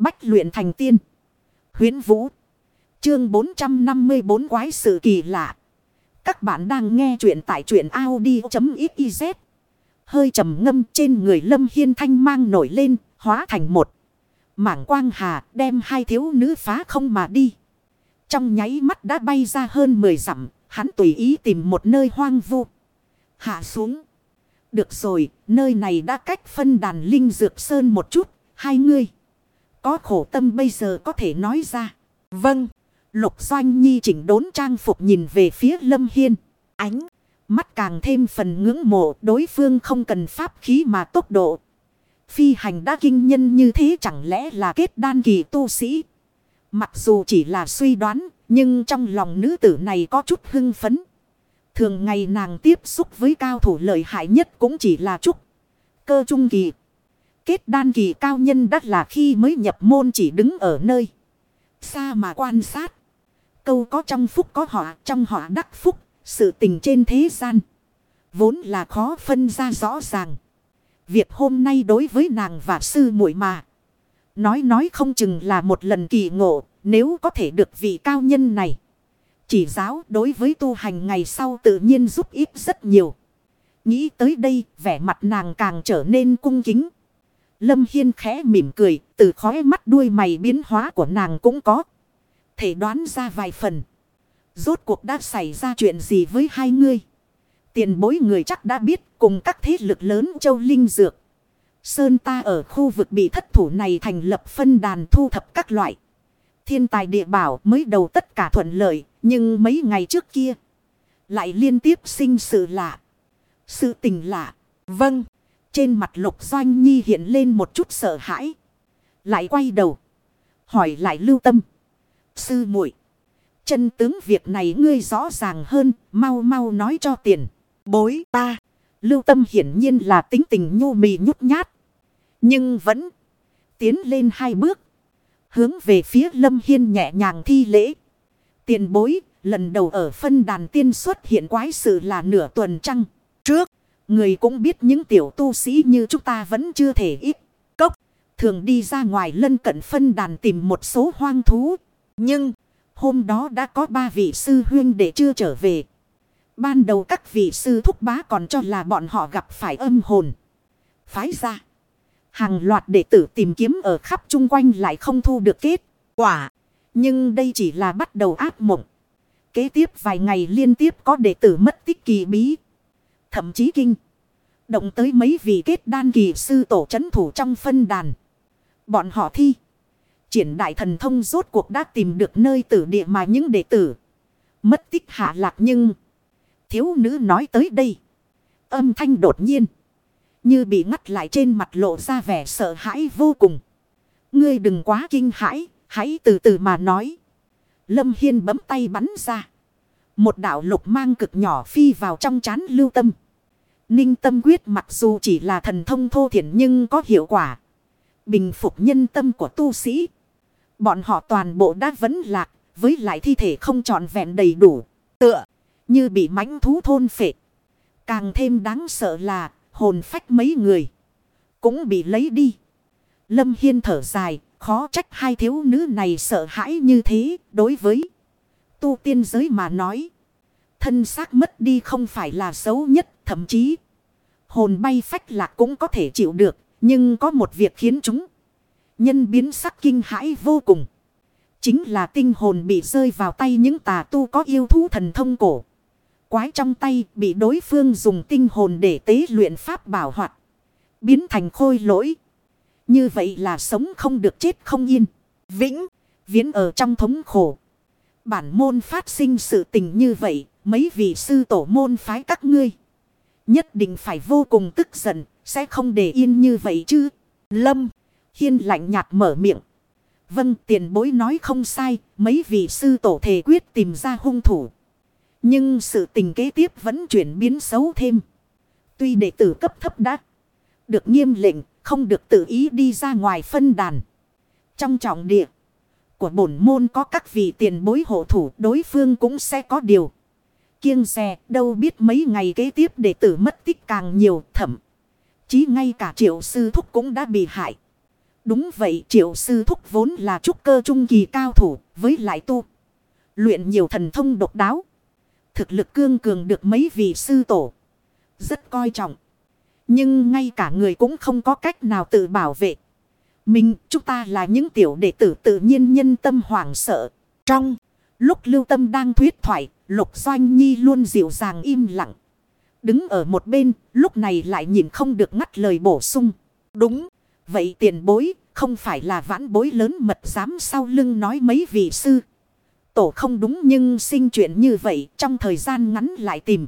Bách luyện thành tiên. Huyến Vũ. Chương 454 quái sự kỳ lạ. Các bạn đang nghe truyện tại truyện Audi.xyz. Hơi trầm ngâm trên người Lâm Hiên Thanh mang nổi lên, hóa thành một. Mảng quang hà đem hai thiếu nữ phá không mà đi. Trong nháy mắt đã bay ra hơn 10 dặm, hắn tùy ý tìm một nơi hoang vu. Hạ xuống. Được rồi, nơi này đã cách phân đàn linh dược sơn một chút, hai người. Có khổ tâm bây giờ có thể nói ra. Vâng. Lục Doanh Nhi chỉnh đốn trang phục nhìn về phía Lâm Hiên. Ánh. Mắt càng thêm phần ngưỡng mộ đối phương không cần pháp khí mà tốc độ. Phi hành đã kinh nhân như thế chẳng lẽ là kết đan kỳ tu sĩ. Mặc dù chỉ là suy đoán nhưng trong lòng nữ tử này có chút hưng phấn. Thường ngày nàng tiếp xúc với cao thủ lợi hại nhất cũng chỉ là trúc. Cơ trung kỳ. Kết đan kỳ cao nhân đắt là khi mới nhập môn chỉ đứng ở nơi. Xa mà quan sát. Câu có trong phúc có họa, trong họa đắc phúc, sự tình trên thế gian. Vốn là khó phân ra rõ ràng. Việc hôm nay đối với nàng và sư muội mà. Nói nói không chừng là một lần kỳ ngộ, nếu có thể được vị cao nhân này. Chỉ giáo đối với tu hành ngày sau tự nhiên giúp ích rất nhiều. Nghĩ tới đây, vẻ mặt nàng càng trở nên cung kính. Lâm Hiên khẽ mỉm cười, từ khóe mắt đuôi mày biến hóa của nàng cũng có. Thể đoán ra vài phần. Rốt cuộc đã xảy ra chuyện gì với hai ngươi? Tiền bối người chắc đã biết cùng các thế lực lớn châu Linh Dược. Sơn ta ở khu vực bị thất thủ này thành lập phân đàn thu thập các loại. Thiên tài địa bảo mới đầu tất cả thuận lợi, nhưng mấy ngày trước kia. Lại liên tiếp sinh sự lạ. Sự tình lạ. Vâng. Trên mặt lục doanh nhi hiện lên một chút sợ hãi. Lại quay đầu. Hỏi lại lưu tâm. Sư muội Chân tướng việc này ngươi rõ ràng hơn. Mau mau nói cho tiền. Bối ta. Lưu tâm hiển nhiên là tính tình nhu mì nhút nhát. Nhưng vẫn tiến lên hai bước. Hướng về phía Lâm Hiên nhẹ nhàng thi lễ. Tiền bối, lần đầu ở phân đàn tiên xuất hiện quái sự là nửa tuần trăng. Người cũng biết những tiểu tu sĩ như chúng ta vẫn chưa thể ít. Cốc, thường đi ra ngoài lân cận phân đàn tìm một số hoang thú. Nhưng, hôm đó đã có ba vị sư huyên để chưa trở về. Ban đầu các vị sư thúc bá còn cho là bọn họ gặp phải âm hồn. Phái ra. Hàng loạt đệ tử tìm kiếm ở khắp chung quanh lại không thu được kết quả. Nhưng đây chỉ là bắt đầu ác mộng. Kế tiếp vài ngày liên tiếp có đệ tử mất tích kỳ bí. Thậm chí kinh. Động tới mấy vị kết đan kỳ sư tổ chấn thủ trong phân đàn. Bọn họ thi. Triển đại thần thông rốt cuộc đã tìm được nơi tử địa mà những đệ tử. Mất tích hạ lạc nhưng. Thiếu nữ nói tới đây. Âm thanh đột nhiên. Như bị ngắt lại trên mặt lộ ra vẻ sợ hãi vô cùng. Ngươi đừng quá kinh hãi, hãy từ từ mà nói. Lâm Hiên bấm tay bắn ra. Một đạo lục mang cực nhỏ phi vào trong chán lưu tâm. Ninh tâm quyết mặc dù chỉ là thần thông thô thiển nhưng có hiệu quả. Bình phục nhân tâm của tu sĩ. Bọn họ toàn bộ đã vấn lạc, với lại thi thể không trọn vẹn đầy đủ. Tựa, như bị mãnh thú thôn phệ. Càng thêm đáng sợ là hồn phách mấy người. Cũng bị lấy đi. Lâm Hiên thở dài. Khó trách hai thiếu nữ này sợ hãi như thế. Đối với tu tiên giới mà nói. Thân xác mất đi không phải là xấu nhất. Thậm chí. Hồn bay phách lạc cũng có thể chịu được. Nhưng có một việc khiến chúng. Nhân biến sắc kinh hãi vô cùng. Chính là tinh hồn bị rơi vào tay những tà tu có yêu thú thần thông cổ quái trong tay bị đối phương dùng tinh hồn để tế luyện pháp bảo hoạt. Biến thành khôi lỗi. Như vậy là sống không được chết không yên. Vĩnh, viễn ở trong thống khổ. Bản môn phát sinh sự tình như vậy, mấy vị sư tổ môn phái các ngươi. Nhất định phải vô cùng tức giận, sẽ không để yên như vậy chứ. Lâm, hiên lạnh nhạt mở miệng. Vâng tiền bối nói không sai, mấy vị sư tổ thể quyết tìm ra hung thủ. Nhưng sự tình kế tiếp vẫn chuyển biến xấu thêm. Tuy đệ tử cấp thấp đã được nghiêm lệnh, không được tự ý đi ra ngoài phân đàn. Trong trọng địa của bổn môn có các vị tiền bối hộ thủ đối phương cũng sẽ có điều. Kiêng xe đâu biết mấy ngày kế tiếp đệ tử mất tích càng nhiều thẩm. Chí ngay cả triệu sư thúc cũng đã bị hại. Đúng vậy triệu sư thúc vốn là trúc cơ trung kỳ cao thủ với lại tu. Luyện nhiều thần thông độc đáo. Thực lực cương cường được mấy vị sư tổ. Rất coi trọng. Nhưng ngay cả người cũng không có cách nào tự bảo vệ. Mình, chúng ta là những tiểu đệ tử tự nhiên nhân tâm hoảng sợ. Trong lúc lưu tâm đang thuyết thoại, lục doanh nhi luôn dịu dàng im lặng. Đứng ở một bên, lúc này lại nhìn không được ngắt lời bổ sung. Đúng, vậy tiền bối, không phải là vãn bối lớn mật dám sau lưng nói mấy vị sư. Tổ không đúng nhưng sinh chuyện như vậy trong thời gian ngắn lại tìm.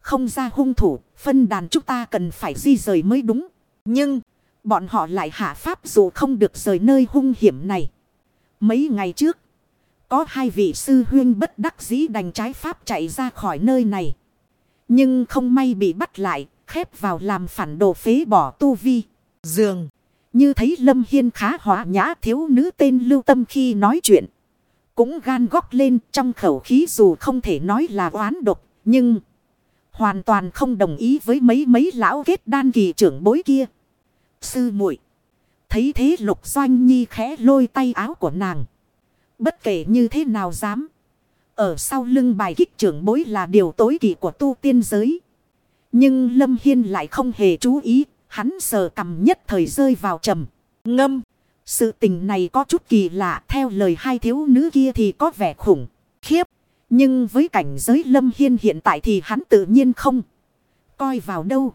Không ra hung thủ, phân đàn chúng ta cần phải di rời mới đúng. Nhưng, bọn họ lại hạ pháp dù không được rời nơi hung hiểm này. Mấy ngày trước, có hai vị sư huyên bất đắc dĩ đành trái pháp chạy ra khỏi nơi này. Nhưng không may bị bắt lại, khép vào làm phản đồ phế bỏ tu vi. Dường, như thấy Lâm Hiên khá hóa nhã thiếu nữ tên lưu tâm khi nói chuyện. Cũng gan góc lên trong khẩu khí dù không thể nói là oán độc, nhưng hoàn toàn không đồng ý với mấy mấy lão kết đan kỳ trưởng bối kia. Sư muội Thấy thế lục doanh nhi khẽ lôi tay áo của nàng. Bất kể như thế nào dám. Ở sau lưng bài kích trưởng bối là điều tối kỵ của tu tiên giới. Nhưng Lâm Hiên lại không hề chú ý. Hắn sờ cầm nhất thời rơi vào trầm. Ngâm. Sự tình này có chút kỳ lạ. Theo lời hai thiếu nữ kia thì có vẻ khủng. Khiếp. Nhưng với cảnh giới Lâm Hiên hiện tại thì hắn tự nhiên không. Coi vào đâu.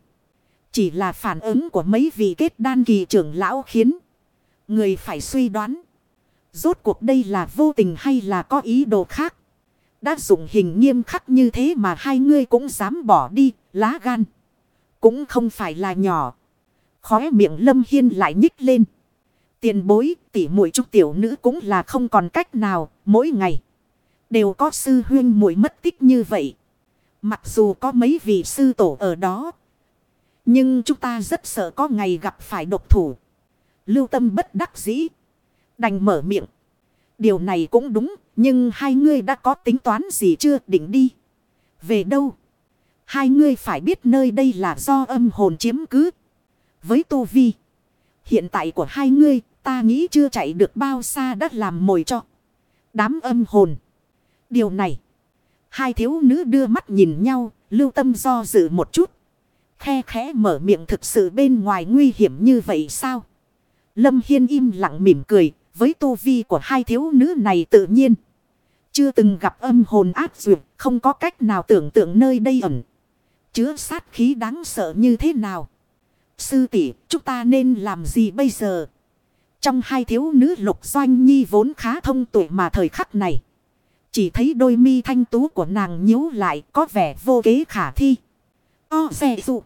Chỉ là phản ứng của mấy vị kết đan kỳ trưởng lão khiến. Người phải suy đoán. Rốt cuộc đây là vô tình hay là có ý đồ khác. Đã dùng hình nghiêm khắc như thế mà hai ngươi cũng dám bỏ đi, lá gan. Cũng không phải là nhỏ. Khóe miệng lâm hiên lại nhích lên. Tiền bối, tỉ muội trúc tiểu nữ cũng là không còn cách nào, mỗi ngày. Đều có sư huyên muội mất tích như vậy. Mặc dù có mấy vị sư tổ ở đó. Nhưng chúng ta rất sợ có ngày gặp phải độc thủ. Lưu tâm bất đắc dĩ. Đành mở miệng. Điều này cũng đúng. Nhưng hai ngươi đã có tính toán gì chưa định đi. Về đâu? Hai ngươi phải biết nơi đây là do âm hồn chiếm cứ. Với tu vi. Hiện tại của hai ngươi ta nghĩ chưa chạy được bao xa đã làm mồi cho. Đám âm hồn. Điều này. Hai thiếu nữ đưa mắt nhìn nhau. Lưu tâm do dự một chút. Khe khẽ mở miệng thực sự bên ngoài nguy hiểm như vậy sao? Lâm Hiên im lặng mỉm cười, với tu vi của hai thiếu nữ này tự nhiên. Chưa từng gặp âm hồn ác duyệt, không có cách nào tưởng tượng nơi đây ẩn. Chứa sát khí đáng sợ như thế nào? Sư tỷ chúng ta nên làm gì bây giờ? Trong hai thiếu nữ lục doanh nhi vốn khá thông tuệ mà thời khắc này. Chỉ thấy đôi mi thanh tú của nàng nhíu lại có vẻ vô kế khả thi. O xe dụ.